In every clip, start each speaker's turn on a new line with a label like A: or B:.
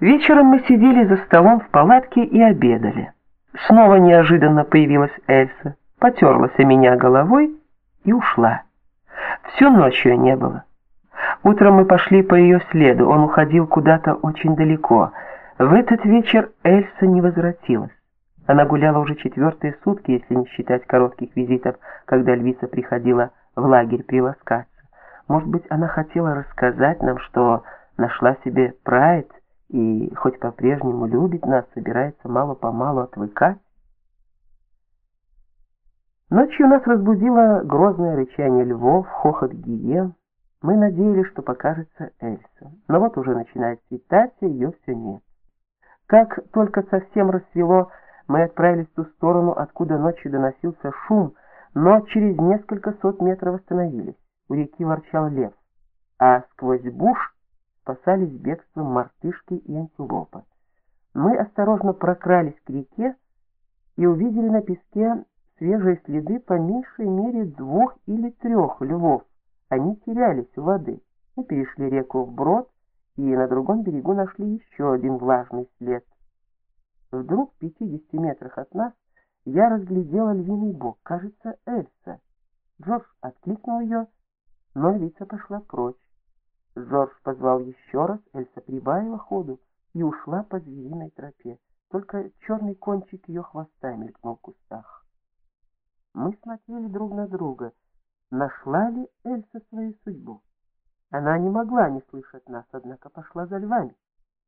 A: Вечером мы сидели за столом в палатке и обедали. Снова неожиданно появилась Эльса, потерлась о меня головой и ушла. Всю ночь ее не было. Утром мы пошли по ее следу, он уходил куда-то очень далеко. В этот вечер Эльса не возвратилась. Она гуляла уже четвертые сутки, если не считать коротких визитов, когда Львица приходила в лагерь приласкаться. Может быть, она хотела рассказать нам, что нашла себе прайд и хоть по-прежнему любит нас, собирается мало-помалу отвыкать. Ночью нас разбудило грозное рычание львов, хохот гиен. Мы надеялись, что покажется Эльса. Но вот уже начинает светать, и ее все нет. Как только совсем рассвело, мы отправились в ту сторону, откуда ночью доносился шум, но через несколько сот метров остановились. У реки ворчал лев, а сквозь буш спасались бегством мартышки и антилопа. Мы осторожно прокрались к реке и увидели на песке свежие следы по меньшей мере двух или трех львов. Они терялись у воды. Мы перешли реку вброд и на другом берегу нашли еще один влажный след. Вдруг в 50 метрах от нас я разглядела львиный бок, кажется, Эльса. Джордж откликнул ее, но львица пошла прочь. Жорж позвал еще раз, Эльса прибавила ходу и ушла по звериной тропе. Только черный кончик ее хвоста мелькнул в кустах. Мы смотрели друг на друга. Нашла ли Эльса свою судьбу? Она не могла не слышать нас, однако пошла за львами.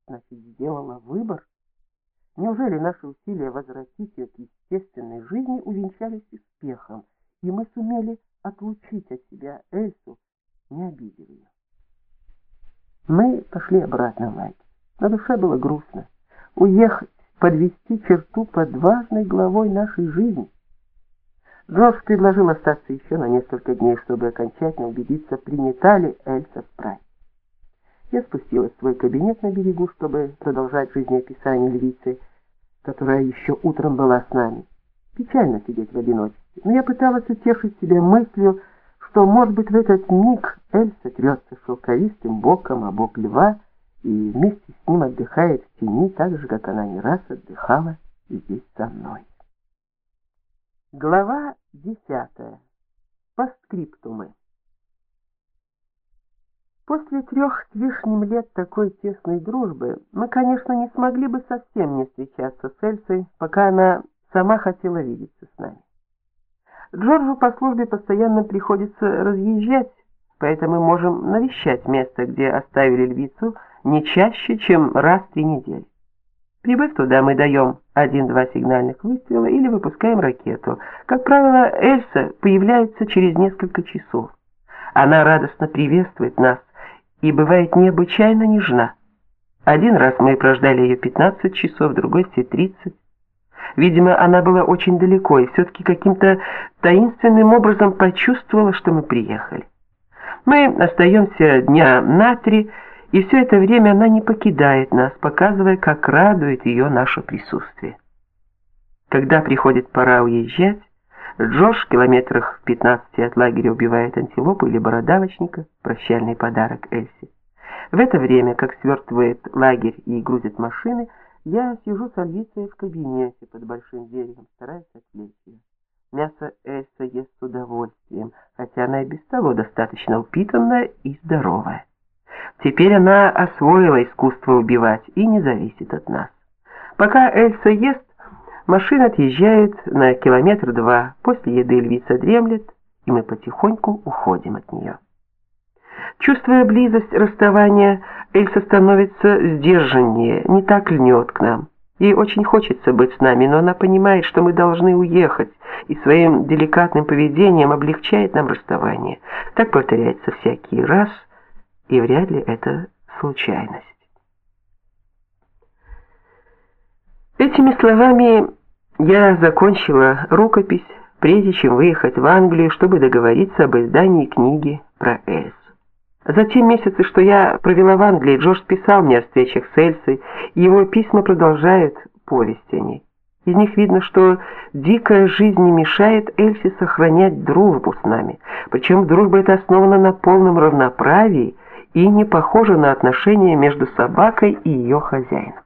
A: Значит, сделала выбор. Неужели наши усилия возвратить ее к естественной жизни увенчались успехом, и мы сумели отлучить от себя Эльсу, не обидев? Мы пошли обратно в лагерь. На душе было грустно. Уехать, подвести черту под важной главой нашей жизни. Джордж предложил остаться еще на несколько дней, чтобы окончательно убедиться, принята ли Эльса в прайд. Я спустилась в свой кабинет на берегу, чтобы продолжать жизнеописание львицы, которая еще утром была с нами. Печально сидеть в одиночестве, но я пыталась утешить себя мыслью, что, может быть, в этот миг Эльса трется шелковистым боком о бок льва и вместе с ним отдыхает в тени, так же, как она не раз отдыхала здесь со мной. Глава десятая. Постскриптумы. После трех с лишним лет такой тесной дружбы мы, конечно, не смогли бы совсем не встречаться с Эльсой, пока она сама хотела видеться с нами. Джорджу по службе постоянно приходится разъезжать, поэтому мы можем навещать место, где оставили львицу, не чаще, чем раз в три недели. Прибыв туда, мы даем один-два сигнальных выстрела или выпускаем ракету. Как правило, Эльса появляется через несколько часов. Она радостно приветствует нас и бывает необычайно нежна. Один раз мы прождали ее 15 часов, другой все 30. Видимо, она была очень далеко и все-таки каким-то таинственным образом почувствовала, что мы приехали. Мы остаемся дня на три, и все это время она не покидает нас, показывая, как радует ее наше присутствие. Когда приходит пора уезжать, Джош в километрах в 15 от лагеря убивает антилопу или бородавочника, прощальный подарок Эльси. В это время, как свертывает лагерь и грузит машины, я сижу с Альвицей в кабинете под большим деревом, стараюсь отвлечь ее. Мясо Эльса ест с удовольствием, хотя она и без того достаточно упитанная и здоровая. Теперь она освоила искусство убивать и не зависит от нас. Пока Эльса ест, машина отъезжает на километр-два. После еды львица дремлет, и мы потихоньку уходим от нее. Чувствуя близость расставания, Эльса становится сдержаннее, не так льнет к нам. Ей очень хочется быть с нами, но она понимает, что мы должны уехать, и своим деликатным поведением облегчает нам расставание. Так повторяется всякий раз, и вряд ли это случайность. Этими словами я закончила рукопись, прежде чем выехать в Англию, чтобы договориться об издании книги про Эльсу. За те месяцы, что я провела в Англии, Джордж писал мне о встречах с Эльсой, и его письма продолжают повесть о ней. Из них видно, что дикая жизнь не мешает Эльсе сохранять дружбу с нами. Причем дружба эта основана на полном равноправии и не похоже на отношения между собакой и ее хозяином.